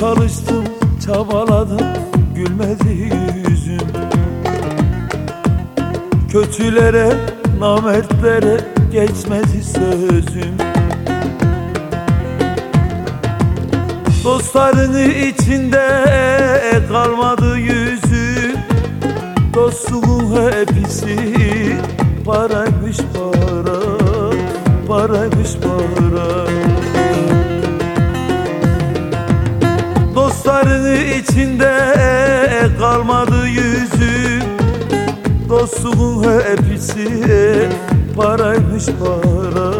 Çalıştım, çabaladım, gülmedi yüzüm. Kötülere, namertlere geçmedi sözüm. Dostlarını içinde kalmadı yüzü Dostluğun hepsi paraymış para Paraymış para. Dostların içinde kalmadı yüzüm Dostluğun hepsi paraymış para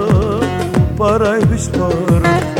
Paraymış para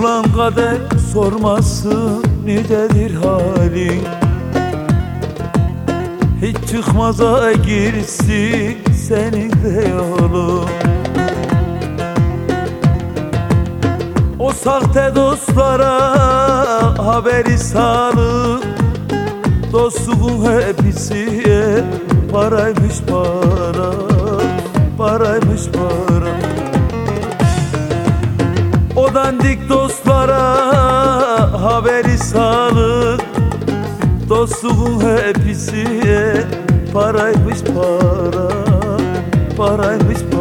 Ulan kader sormasın nicedir halin? Hiç çıkmaza girsin senin de yolun. O sahte dostlara haberi salın Dostluğun hepsi paraymış para Paraymış para o dandik dostlara haberi salın Dostluğun hepsi paraymış para Paraymış para